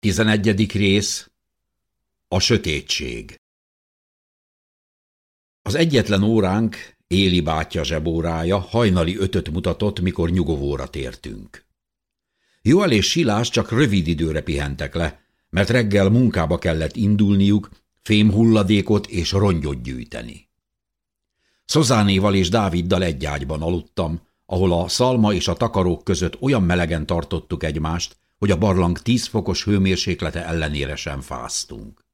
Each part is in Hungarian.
Tizenegyedik rész A sötétség Az egyetlen óránk, Éli bátyja zsebórája hajnali ötöt mutatott, mikor nyugovóra tértünk. Joel és Silás csak rövid időre pihentek le, mert reggel munkába kellett indulniuk, fémhulladékot és rongyot gyűjteni. Szozánéval és Dáviddal egy ágyban aludtam, ahol a szalma és a takarók között olyan melegen tartottuk egymást, hogy a barlang tíz fokos hőmérséklete ellenére sem fáztunk.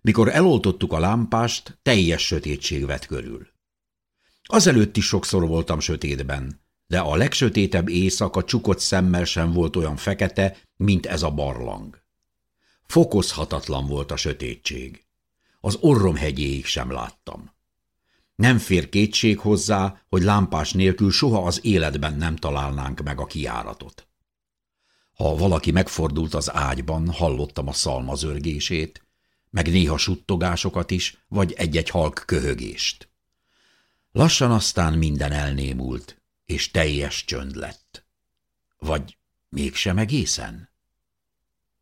Mikor eloltottuk a lámpást, teljes sötétség vett körül. Azelőtt is sokszor voltam sötétben, de a legsötétebb éjszaka csukott szemmel sem volt olyan fekete, mint ez a barlang. Fokozhatatlan volt a sötétség. Az orrom hegyéig sem láttam. Nem fér kétség hozzá, hogy lámpás nélkül soha az életben nem találnánk meg a kiáratot. Ha valaki megfordult az ágyban, hallottam a szalmazörgését, meg néha suttogásokat is, vagy egy-egy halk köhögést. Lassan aztán minden elnémult, és teljes csönd lett. Vagy mégsem egészen?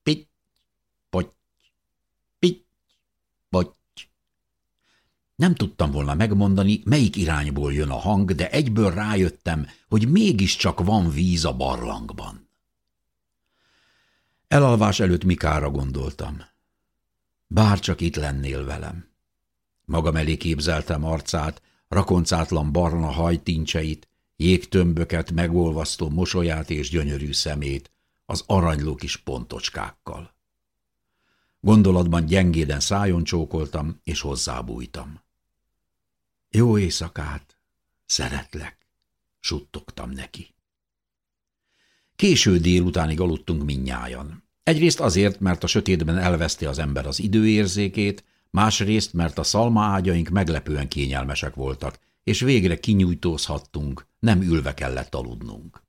Pitty, potty, pitty, potty. Nem tudtam volna megmondani, melyik irányból jön a hang, de egyből rájöttem, hogy mégiscsak van víz a barlangban. Elalvás előtt Mikára gondoltam. Bár csak itt lennél velem. Magam elé képzeltem arcát, rakoncátlan barna hajtincseit, jégtömböket, megolvasztó mosolyát és gyönyörű szemét, az aranyló kis pontocskákkal. Gondolatban gyengéden szájon csókoltam, és hozzábújtam. Jó éjszakát, szeretlek, suttogtam neki. Késő délutánig aludtunk minnyájan. Egyrészt azért, mert a sötétben elveszti az ember az időérzékét, másrészt, mert a szalma ágyaink meglepően kényelmesek voltak, és végre kinyújtózhattunk, nem ülve kellett aludnunk.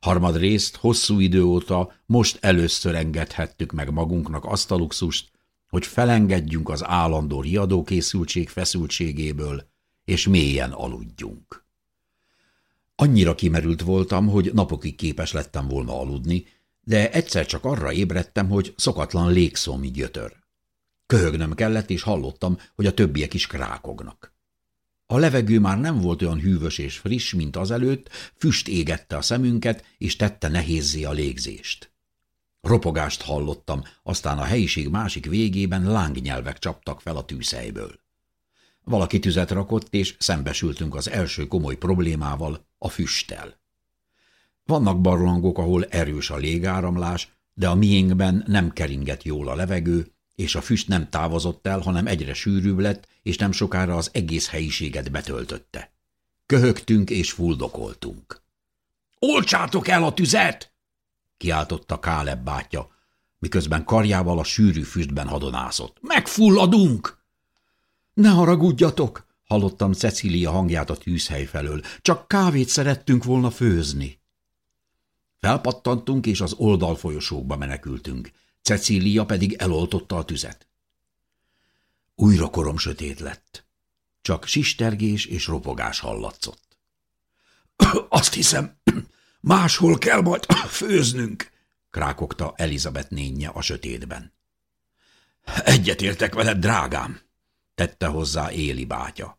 Harmadrészt hosszú idő óta most először engedhettük meg magunknak azt a luxust, hogy felengedjünk az állandó riadókészültség feszültségéből, és mélyen aludjunk. Annyira kimerült voltam, hogy napokig képes lettem volna aludni, de egyszer csak arra ébredtem, hogy szokatlan légszómi gyötör. Köhögnöm kellett, és hallottam, hogy a többiek is krákognak. A levegő már nem volt olyan hűvös és friss, mint azelőtt, füst égette a szemünket, és tette nehézzé a légzést. Ropogást hallottam, aztán a helyiség másik végében lángnyelvek csaptak fel a tűzhelyből. Valaki tüzet rakott, és szembesültünk az első komoly problémával, a füsttel. Vannak barlangok, ahol erős a légáramlás, de a miénkben nem keringett jól a levegő, és a füst nem távozott el, hanem egyre sűrűbb lett, és nem sokára az egész helyiséget betöltötte. Köhögtünk és fuldokoltunk. – Olcsátok el a tüzet! – kiáltotta Káleb bátya, miközben karjával a sűrű füstben hadonászott. – Megfulladunk! – Ne haragudjatok! – hallottam Cecília hangját a tűzhely felől. – Csak kávét szerettünk volna főzni. Felpattantunk, és az oldalfolyosókba menekültünk. Cecília pedig eloltotta a tüzet. Újra korom sötét lett. Csak sistergés és ropogás hallatszott. Azt hiszem, máshol kell majd főznünk, krákogta Elizabeth nénye a sötétben. Egyetértek veled, drágám, tette hozzá Éli bátya.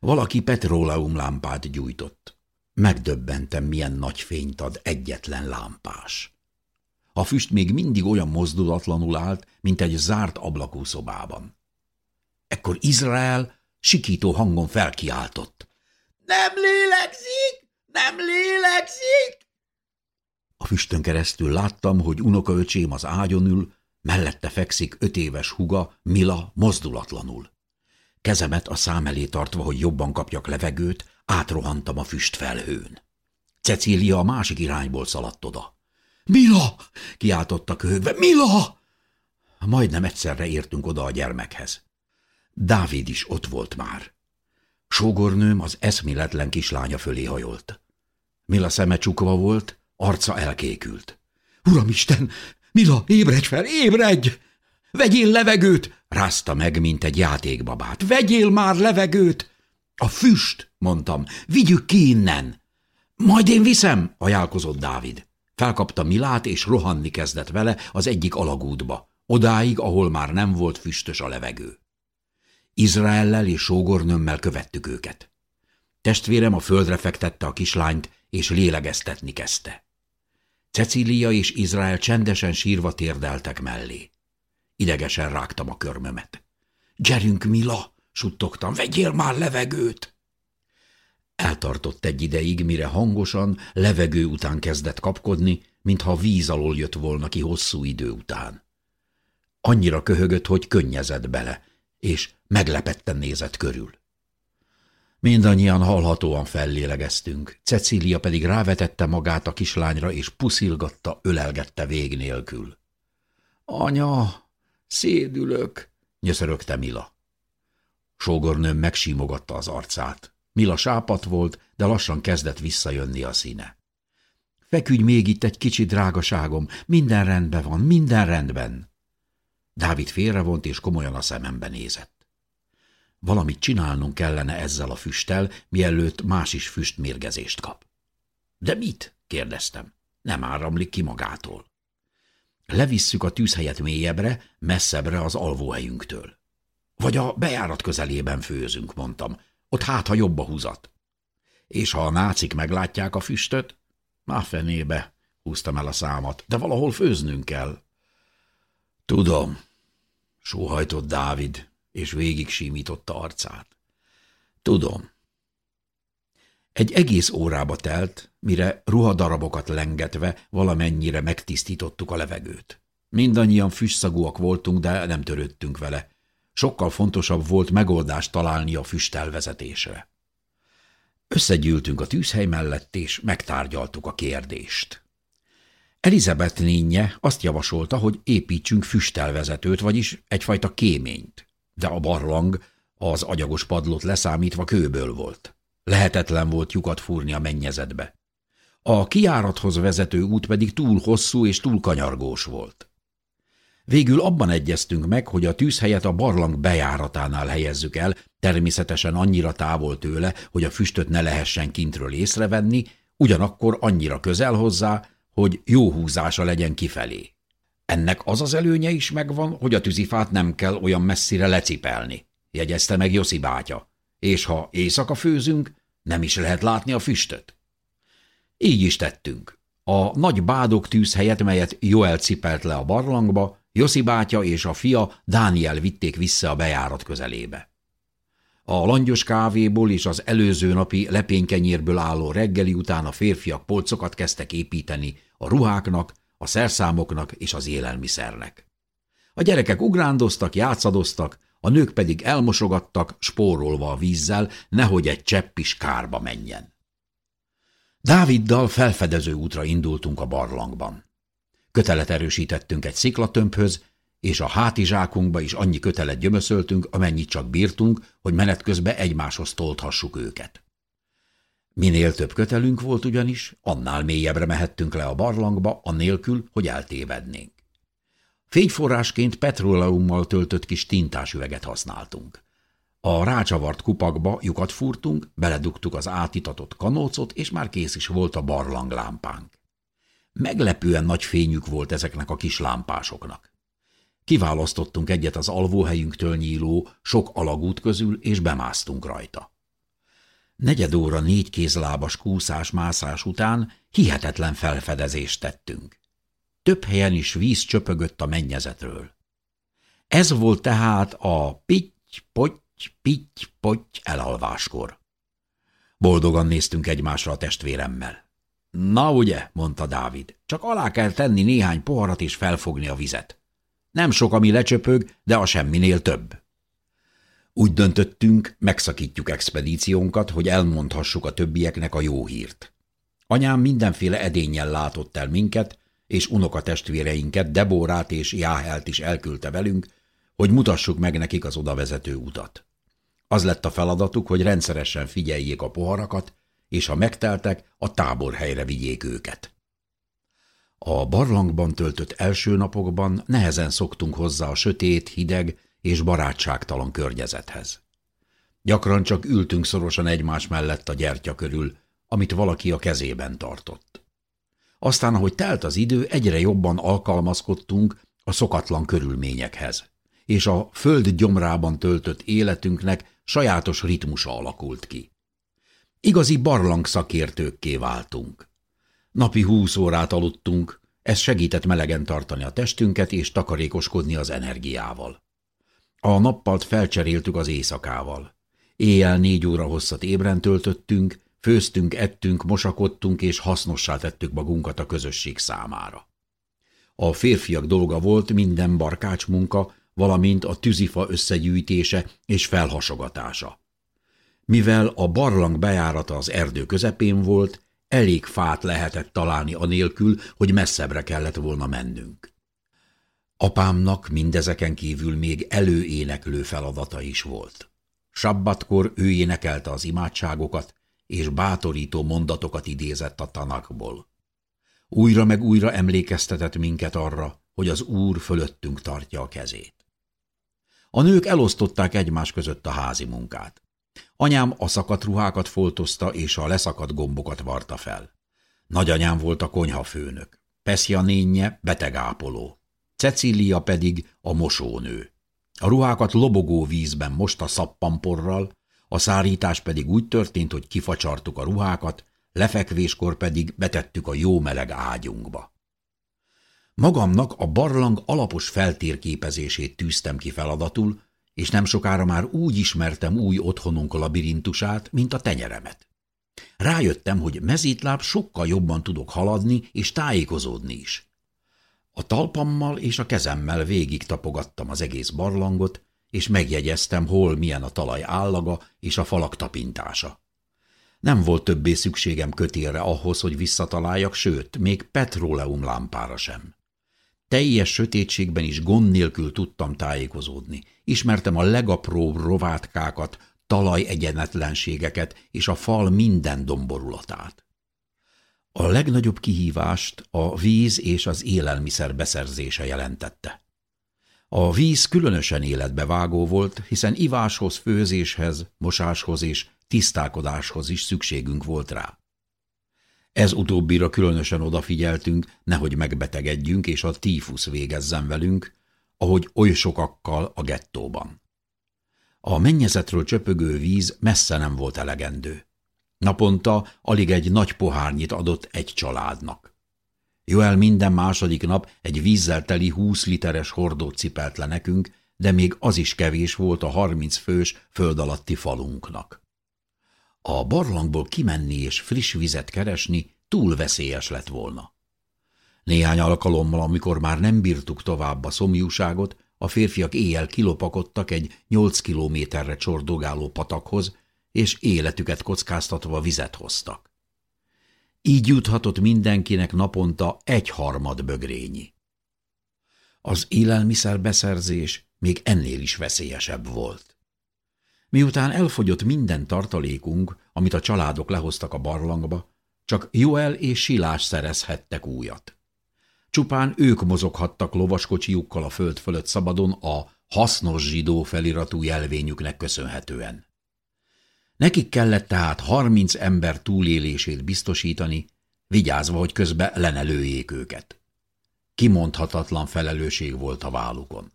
Valaki petróleum lámpát gyújtott. Megdöbbentem, milyen nagy fényt ad egyetlen lámpás. A füst még mindig olyan mozdulatlanul állt, mint egy zárt ablakú szobában. Ekkor Izrael sikító hangon felkiáltott. – Nem lélegzik! Nem lélegzik! A füstön keresztül láttam, hogy unokaöcsém az ágyon ül, mellette fekszik öt éves huga, Mila mozdulatlanul. Kezemet a szám elé tartva, hogy jobban kapjak levegőt, átrohantam a füstfelhőn. Cecília a másik irányból szaladt oda. – Mila! – kiáltotta köhögve. – Mila! Majdnem egyszerre értünk oda a gyermekhez. Dávid is ott volt már. Sógornőm az eszméletlen kislánya fölé hajolt. Mila szeme csukva volt, arca elkékült. – Uramisten! Mila, ébredj fel, ébredj! Vegyél levegőt! – rázta meg, mint egy játékbabát. – Vegyél már levegőt! – A füst! – mondtam. – Vigyük ki innen! – Majd én viszem! – ajánlkozott Dávid. Felkapta Milát, és rohanni kezdett vele az egyik alagútba, odáig, ahol már nem volt füstös a levegő. Izraellel és sógornömmel követtük őket. Testvérem a földre fektette a kislányt, és lélegeztetni kezdte. Cecília és Izrael csendesen sírva térdeltek mellé. Idegesen rágtam a körmömet. – Gyerünk, Mila! – suttogtam. – Vegyél már levegőt! Eltartott egy ideig, mire hangosan, levegő után kezdett kapkodni, mintha víz alól jött volna ki hosszú idő után. Annyira köhögött, hogy könnyezett bele, és meglepetten nézett körül. Mindannyian hallhatóan fellélegeztünk, Cecília pedig rávetette magát a kislányra, és puszilgatta, ölelgette vég nélkül. – Anya, szédülök! – nyöszörögte Mila. Sógornőm megsímogatta az arcát. Mila sápat volt, de lassan kezdett visszajönni a színe. – Feküdj még itt egy kicsit, drágaságom, minden rendben van, minden rendben! Dávid félrevont és komolyan a szemembe nézett. Valamit csinálnunk kellene ezzel a füsttel, mielőtt más is füstmérgezést kap. De mit? kérdeztem. Nem áramlik ki magától. Levisszük a tűzhelyet mélyebbre, messzebbre az alvóhelyünktől. Vagy a bejárat közelében főzünk, mondtam. Ott hát, ha jobb a húzat. És ha a nácik meglátják a füstöt? Má fenébe, húztam el a számat, de valahol főznünk kell. Tudom, sóhajtott Dávid, és végig símította arcát. Tudom. Egy egész órába telt, mire ruhadarabokat lengetve valamennyire megtisztítottuk a levegőt. Mindannyian füstszagúak voltunk, de nem törődtünk vele. Sokkal fontosabb volt megoldást találni a füstelvezetésre. Összegyűltünk a tűzhely mellett, és megtárgyaltuk a kérdést. Elizabeth nénye azt javasolta, hogy építsünk füstelvezetőt, vagyis egyfajta kéményt de a barlang az agyagos padlót leszámítva kőből volt. Lehetetlen volt lyukat fúrni a mennyezetbe. A kiárathoz vezető út pedig túl hosszú és túl kanyargós volt. Végül abban egyeztünk meg, hogy a tűzhelyet a barlang bejáratánál helyezzük el, természetesen annyira távol tőle, hogy a füstöt ne lehessen kintről észrevenni, ugyanakkor annyira közel hozzá, hogy jó húzása legyen kifelé. Ennek az az előnye is megvan, hogy a tűzifát nem kell olyan messzire lecipelni, jegyezte meg Joszi bátya, és ha éjszaka főzünk, nem is lehet látni a füstöt. Így is tettünk. A nagy bádok tűz helyett, melyet Joel cipelt le a barlangba, Joszi bátya és a fia Dániel vitték vissza a bejárat közelébe. A langyos kávéból és az előző napi lepénykenyérből álló reggeli után a férfiak polcokat kezdtek építeni a ruháknak, a szerszámoknak és az élelmiszernek. A gyerekek ugrándoztak, játszadoztak, a nők pedig elmosogattak, spórolva a vízzel, nehogy egy csepp is kárba menjen. Dáviddal felfedező útra indultunk a barlangban. Kötelet erősítettünk egy sziklatömbhöz, és a hátizsákunkba is annyi kötelet gyömöszöltünk, amennyit csak bírtunk, hogy menet közben egymáshoz tolthassuk őket. Minél több kötelünk volt ugyanis, annál mélyebbre mehettünk le a barlangba, anélkül, hogy eltévednénk. Fényforrásként petróleummal töltött kis tintásüveget használtunk. A rácsavart kupakba lyukat fúrtunk, beledugtuk az átitatott kanócot, és már kész is volt a barlanglámpánk. Meglepően nagy fényük volt ezeknek a kis lámpásoknak. Kiválasztottunk egyet az alvóhelyünktől nyíló sok alagút közül, és bemásztunk rajta. Negyed óra négy kézlábas kúszás-mászás után hihetetlen felfedezést tettünk. Több helyen is víz csöpögött a mennyezetről. Ez volt tehát a pitty-potty, pitty-potty elalváskor. Boldogan néztünk egymásra a testvéremmel. Na ugye, mondta Dávid, csak alá kell tenni néhány poharat és felfogni a vizet. Nem sok, ami lecsöpög, de a semminél több. Úgy döntöttünk, megszakítjuk expedíciónkat, hogy elmondhassuk a többieknek a jó hírt. Anyám mindenféle edényel látott el minket, és unokatestvéreinket, Debórát és Jáhelt is elküldte velünk, hogy mutassuk meg nekik az odavezető utat. Az lett a feladatuk, hogy rendszeresen figyeljék a poharakat, és ha megteltek, a táborhelyre vigyék őket. A barlangban töltött első napokban nehezen szoktunk hozzá a sötét, hideg és barátságtalan környezethez. Gyakran csak ültünk szorosan egymás mellett a gyertya körül, amit valaki a kezében tartott. Aztán, ahogy telt az idő, egyre jobban alkalmazkodtunk a szokatlan körülményekhez, és a föld gyomrában töltött életünknek sajátos ritmusa alakult ki. Igazi barlang szakértőkké váltunk. Napi húsz órát aludtunk, ez segített melegen tartani a testünket és takarékoskodni az energiával. A nappalt felcseréltük az éjszakával. Éjjel négy óra hosszat ébren töltöttünk, főztünk, ettünk, mosakodtunk és hasznossá tettük magunkat a közösség számára. A férfiak dolga volt minden barkács munka, valamint a tűzifa összegyűjtése és felhasogatása. Mivel a barlang bejárata az erdő közepén volt, elég fát lehetett találni anélkül, hogy messzebbre kellett volna mennünk. Apámnak mindezeken kívül még előéneklő feladata is volt. Sabbatkor ő énekelte az imádságokat, és bátorító mondatokat idézett a tanakból. Újra meg újra emlékeztetett minket arra, hogy az Úr fölöttünk tartja a kezét. A nők elosztották egymás között a házi munkát. Anyám a szakadt ruhákat foltozta és a leszakadt gombokat varta fel. Nagyanyám volt a konyhafőnök, Peszja nénye betegápoló, Cecília pedig a mosónő. A ruhákat lobogó vízben mosta szappanporral, a szárítás pedig úgy történt, hogy kifacsartuk a ruhákat, lefekvéskor pedig betettük a jó meleg ágyunkba. Magamnak a barlang alapos feltérképezését tűztem ki feladatul, és nem sokára már úgy ismertem új otthonunk labirintusát, mint a tenyeremet. Rájöttem, hogy mezítláb sokkal jobban tudok haladni és tájékozódni is. A talpammal és a kezemmel végig tapogattam az egész barlangot, és megjegyeztem, hol milyen a talaj állaga és a falak tapintása. Nem volt többé szükségem kötélre ahhoz, hogy visszataláljak, sőt, még petróleum lámpára sem. Teljes sötétségben is gond nélkül tudtam tájékozódni. Ismertem a legapróbb rovátkákat, talajegyenetlenségeket és a fal minden domborulatát. A legnagyobb kihívást a víz és az élelmiszer beszerzése jelentette. A víz különösen életbevágó volt, hiszen iváshoz, főzéshez, mosáshoz és tisztálkodáshoz is szükségünk volt rá. Ez utóbbira különösen odafigyeltünk, nehogy megbetegedjünk és a tífusz végezzen velünk, ahogy oly sokakkal a gettóban. A mennyezetről csöpögő víz messze nem volt elegendő. Naponta alig egy nagy pohárnyit adott egy családnak. Joel minden második nap egy vízzel teli húsz literes hordót cipelt le nekünk, de még az is kevés volt a harminc fős föld alatti falunknak. A barlangból kimenni és friss vizet keresni túl veszélyes lett volna. Néhány alkalommal, amikor már nem bírtuk tovább a szomjúságot, a férfiak éjjel kilopakodtak egy nyolc kilométerre csordogáló patakhoz, és életüket kockáztatva vizet hoztak. Így juthatott mindenkinek naponta egy harmad bögrényi. Az élelmiszerbeszerzés még ennél is veszélyesebb volt. Miután elfogyott minden tartalékunk, amit a családok lehoztak a barlangba, csak Joel és Silás szerezhettek újat. Csupán ők mozoghattak lovaskocsijukkal a föld fölött szabadon a hasznos zsidó feliratú jelvényüknek köszönhetően. Nekik kellett tehát harminc ember túlélését biztosítani, vigyázva, hogy közben lenelőjék őket. Kimondhatatlan felelősség volt a vállukon.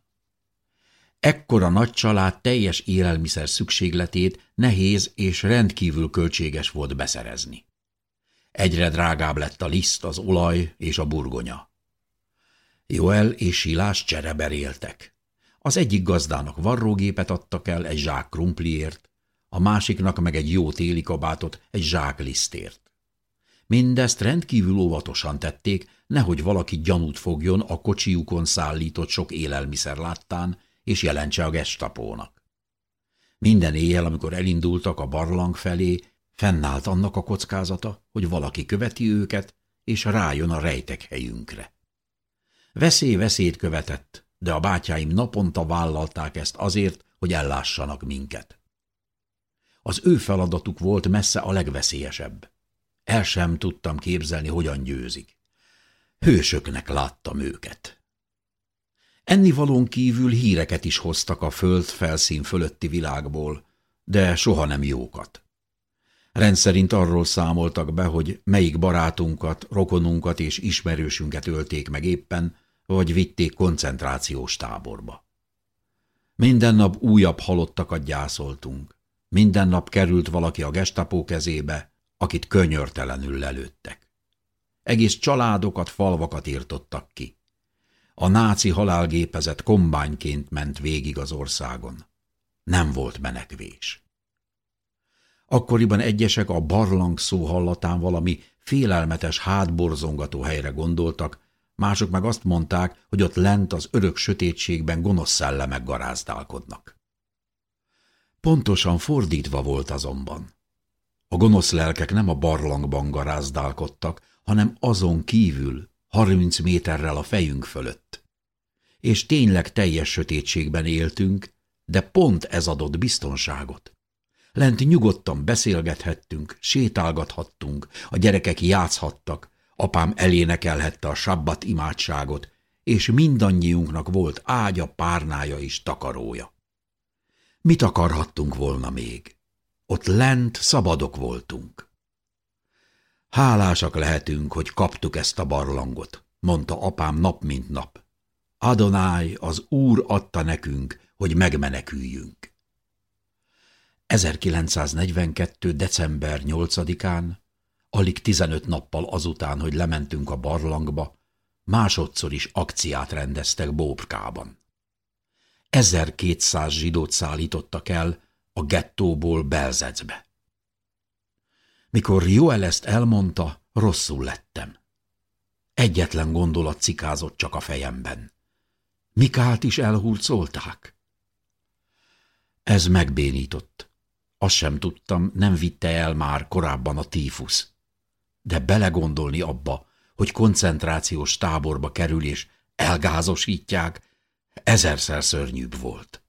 Ekkora nagy család teljes élelmiszer szükségletét nehéz és rendkívül költséges volt beszerezni. Egyre drágább lett a liszt, az olaj és a burgonya. Joel és Silás csereberéltek. Az egyik gazdának varrógépet adtak el egy zsák krumpliért, a másiknak meg egy jó téli kabátot egy zsák lisztért. Mindezt rendkívül óvatosan tették, nehogy valaki gyanút fogjon a kocsiukon szállított sok élelmiszer láttán, és jelentse a gestapónak. Minden éjjel, amikor elindultak a barlang felé, Fennállt annak a kockázata, hogy valaki követi őket, és rájön a rejtek helyünkre. Veszély veszélyt követett, de a bátyáim naponta vállalták ezt azért, hogy ellássanak minket. Az ő feladatuk volt messze a legveszélyesebb. El sem tudtam képzelni, hogyan győzik. Hősöknek láttam őket. Ennivalón kívül híreket is hoztak a föld felszín fölötti világból, de soha nem jókat. Rendszerint arról számoltak be, hogy melyik barátunkat, rokonunkat és ismerősünket ölték meg éppen, vagy vitték koncentrációs táborba. Minden nap újabb halottakat gyászoltunk. Minden nap került valaki a gestapó kezébe, akit könyörtelenül lelőttek. Egész családokat, falvakat írtottak ki. A náci halálgépezet kombányként ment végig az országon. Nem volt menekvés. Akkoriban egyesek a barlang szó hallatán valami félelmetes hátborzongató helyre gondoltak, mások meg azt mondták, hogy ott lent az örök sötétségben gonosz szellemek garázdálkodnak. Pontosan fordítva volt azonban. A gonosz lelkek nem a barlangban garázdálkodtak, hanem azon kívül, harminc méterrel a fejünk fölött. És tényleg teljes sötétségben éltünk, de pont ez adott biztonságot. Lent nyugodtan beszélgethettünk, sétálgathattunk, a gyerekek játszhattak, apám elénekelhette a sabbat imádságot, és mindannyiunknak volt ágya, párnája és takarója. Mit akarhattunk volna még? Ott lent szabadok voltunk. Hálásak lehetünk, hogy kaptuk ezt a barlangot, mondta apám nap mint nap. Adonái, az Úr adta nekünk, hogy megmeneküljünk. 1942. december 8-án, alig 15 nappal azután, hogy lementünk a barlangba, másodszor is akciát rendeztek Bóbrkában. 1200 zsidót szállítottak el a gettóból Belzecbe. Mikor Joel ezt elmondta, rosszul lettem. Egyetlen gondolat cikázott csak a fejemben. Mikált is elhurcolták? Ez megbénított. Azt sem tudtam, nem vitte el már korábban a tífusz. De belegondolni abba, hogy koncentrációs táborba kerül és elgázosítják, ezerszer szörnyűbb volt.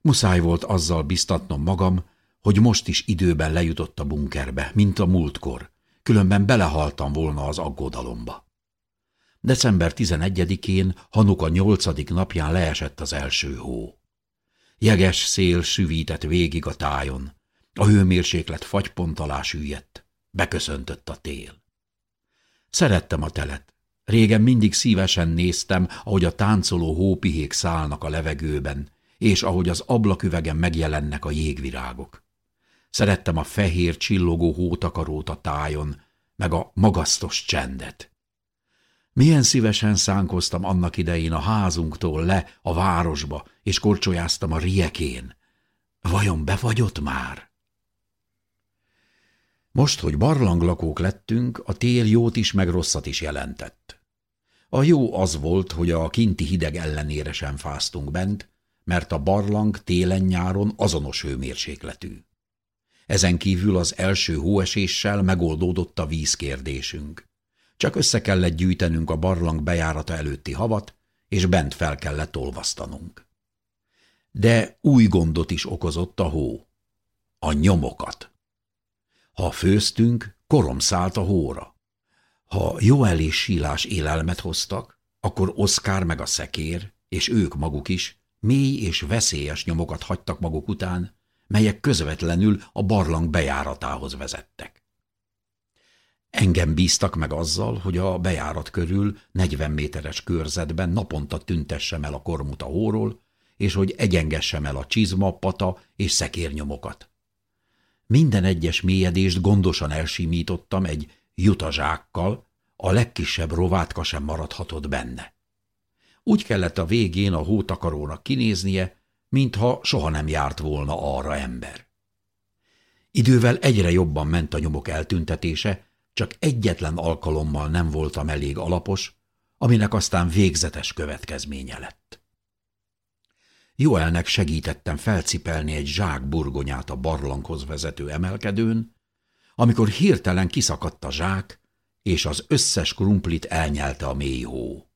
Muszáj volt azzal biztatnom magam, hogy most is időben lejutott a bunkerbe, mint a múltkor, különben belehaltam volna az aggodalomba. December 11-én, Hanuka 8. napján leesett az első hó. Jeges szél süvített végig a tájon, a hőmérséklet fagypont alá süllyedt, beköszöntött a tél. Szerettem a telet. Régen mindig szívesen néztem, ahogy a táncoló hópihék szállnak a levegőben, és ahogy az ablaküvegen megjelennek a jégvirágok. Szerettem a fehér csillogó hótakarót a tájon, meg a magasztos csendet. Milyen szívesen szánkoztam annak idején a házunktól le a városba, és korcsolyáztam a riekén. Vajon befagyott már? Most, hogy barlanglakók lettünk, a tél jót is, meg rosszat is jelentett. A jó az volt, hogy a kinti hideg ellenére sem fáztunk bent, mert a barlang télen-nyáron azonos hőmérsékletű. Ezen kívül az első hóeséssel megoldódott a vízkérdésünk. Csak össze kellett gyűjtenünk a barlang bejárata előtti havat, és bent fel kellett olvasztanunk. De új gondot is okozott a hó. A nyomokat. Ha főztünk, korom szállt a hóra. Ha Joel és Sílás élelmet hoztak, akkor Oszkár meg a szekér, és ők maguk is mély és veszélyes nyomokat hagytak maguk után, melyek közvetlenül a barlang bejáratához vezettek. Engem bíztak meg azzal, hogy a bejárat körül 40 méteres körzetben naponta tüntessem el a kormuta hóról, és hogy egyengessem el a csizma, pata és szekérnyomokat. Minden egyes mélyedést gondosan elsimítottam egy jutazsákkal, a legkisebb rovátka sem maradhatott benne. Úgy kellett a végén a hótakarónak kinéznie, mintha soha nem járt volna arra ember. Idővel egyre jobban ment a nyomok eltüntetése, csak egyetlen alkalommal nem voltam elég alapos, aminek aztán végzetes következménye lett. Joelnek segítettem felcipelni egy zsák burgonyát a barlanghoz vezető emelkedőn, amikor hirtelen kiszakadt a zsák, és az összes krumplit elnyelte a mély hó.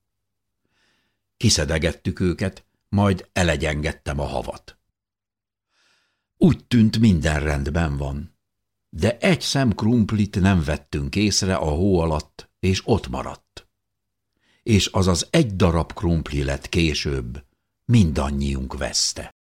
Kiszedegettük őket, majd elegyengettem a havat. Úgy tűnt, minden rendben van, de egy szem krumplit nem vettünk észre a hó alatt, és ott maradt. És az az egy darab krumpli lett később mindannyiunk veszte.